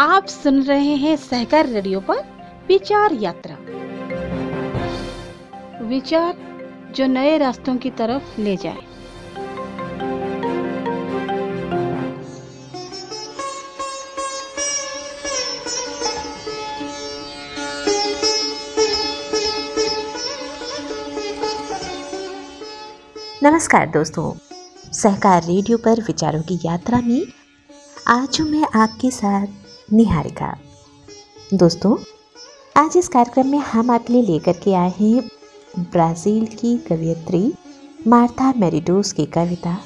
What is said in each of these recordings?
आप सुन रहे हैं सहकार रेडियो पर विचार यात्रा। विचार जो नए रास्तों की तरफ़ ले जाए। नमस्कार दोस्तों, सहकार रेडियो पर विचारों की यात्रा में आज मैं आपके साथ निहारिका। दोस्तों, आज इस कार्यक्रम में हम आपके लिए लेकर के आए हैं ब्राज़ील की कवियत्री मार्था मेरिडोस की कविता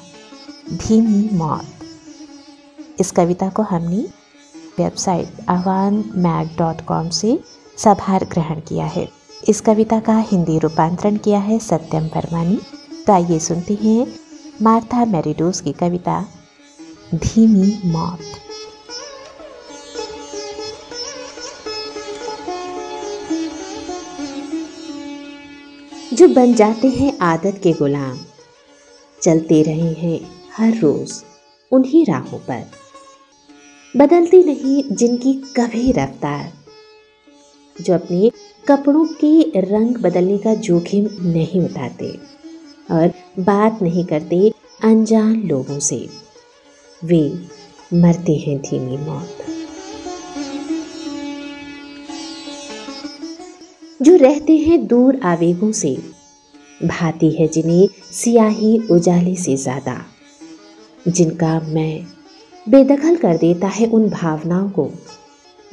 धीमी मौत। इस कविता को हमने वेबसाइट आवान मैग डॉट कॉम से सभार ग्रहण किया है। इस कविता का हिंदी रूपांतरण किया है सत्यम वर्मा ने तो आइए सुनते हैं मार्था मेरिडोस की कविता धीमी मौत। जो बन जाते हैं आदत के गुलाम। चलते रहे हैं हर रोज उन्हीं राहों पर। बदलती नहीं जिनकी कभी रफ्तार। जो अपने कपड़ों के रंग बदलने का जोखिम नहीं उठाते और बात नहीं करते अनजान लोगों से। वे मरते हैं धीमी मौत। जो रहते हैं दूर आवेगों से भाती है जिन्हें सियाही उजाले से ज़्यादा, जिनका मैं बेदखल कर देता है उन भावनाओं को,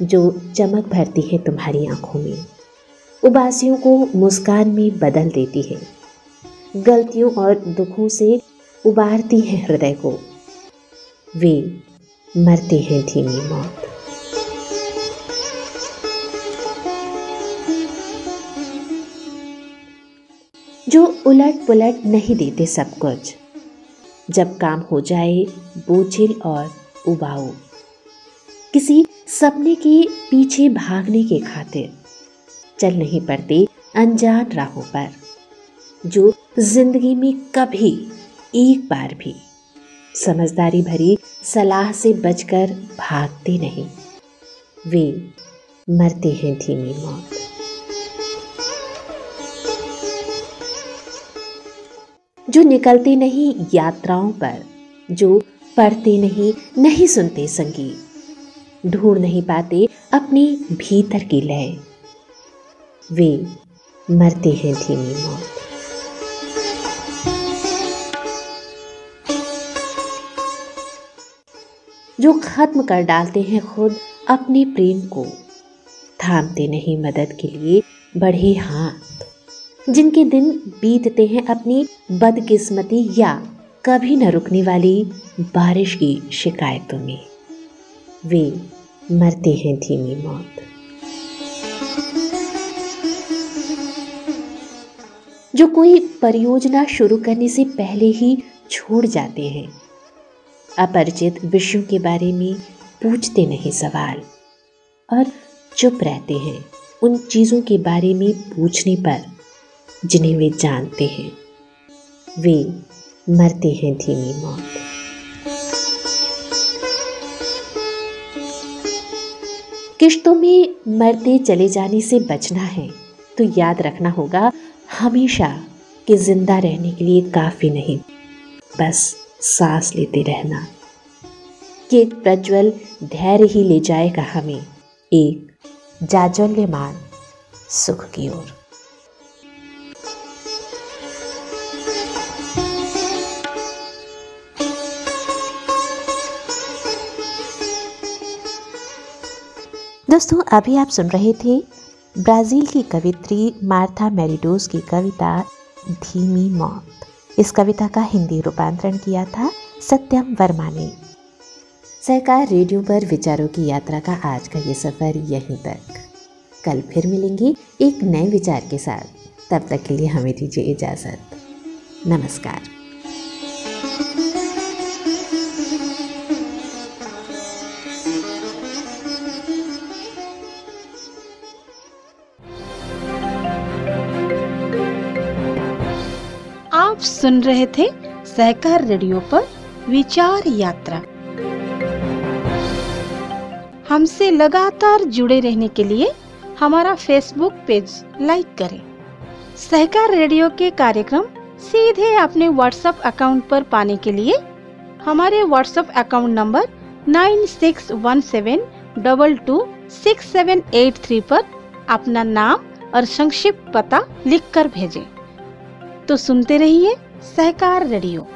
जो चमक भरती है तुम्हारी आँखों में। उबासियों को मुस्कान में बदल देती है। गलतियों और दुखों से उबारती है हृदय को। वे मरते हैं धीमी मौत। उलट पुलट नहीं देते सब कुछ। जब काम हो जाए, बोझिल और उबाऊ। किसी सपने के पीछे भागने के खातिर चल नहीं पड़ते अनजान राहों पर, जो ज़िंदगी में कभी एक बार भी समझदारी भरी सलाह से बचकर भागते नहीं। वे मरते हैं धीमी मौत। जो निकलते नहीं यात्राओं पर, जो पढ़ते नहीं नहीं सुनते संगीत, ढूंढ नहीं पाते अपने भीतर की लय। वे मरते हैं धीमी मौत। जो खत्म कर डालते हैं खुद अपने प्रेम को, थामते नहीं मदद के लिए बढ़े हाथ। जिनके दिन बीतते हैं अपनी बदकिस्मती या कभी न रुकने वाली बारिश की शिकायतों में। वे मरते हैं धीमी मौत। जो कोई परियोजना शुरू करने से पहले ही छोड़ जाते हैं। अपरिचित विषयों के बारे में पूछते नहीं सवाल। और चुप रहते हैं। उन चीज़ों के बारे में पूछने पर जिन्हें वे जानते हैं। वे मरते हैं धीमी मौत। किश्तों में मरते चले जाने से बचना है तो याद रखना होगा, हमेशा कि ज़िंदा रहने के लिए काफ़ी नहीं, बस सांस लेते रहना। कि एक प्रज्वल धैर्य ही ले जाएगा हमें, एक जाजल्यमान सुख की ओर। दोस्तों, अभी आप सुन रहे थे ब्राज़ील की कवित्री मार्था मेरिडोस की कविता धीमी मौत। इस कविता का हिंदी रूपांतरण किया था सत्यम वर्मा ने। सहकार रेडियो पर विचारों की यात्रा का आज का ये सफ़र यहीं तक। कल फिर मिलेंगे एक नए विचार के साथ। तब तक के लिए हमें दीजिए इजाज़त। नमस्कार। सुन रहे थे सहकार रेडियो पर विचार यात्रा। हमसे लगातार जुड़े रहने के लिए हमारा फेसबुक पेज लाइक करें। सहकार रेडियो के कार्यक्रम सीधे अपने व्हाट्सएप अकाउंट पर पाने के लिए हमारे WhatsApp account number nine six one seven double two six seven eight three पर अपना नाम और संक्षिप्त पता लिखकर भेजें। तो सुनते रहिए सहकार रेडियो।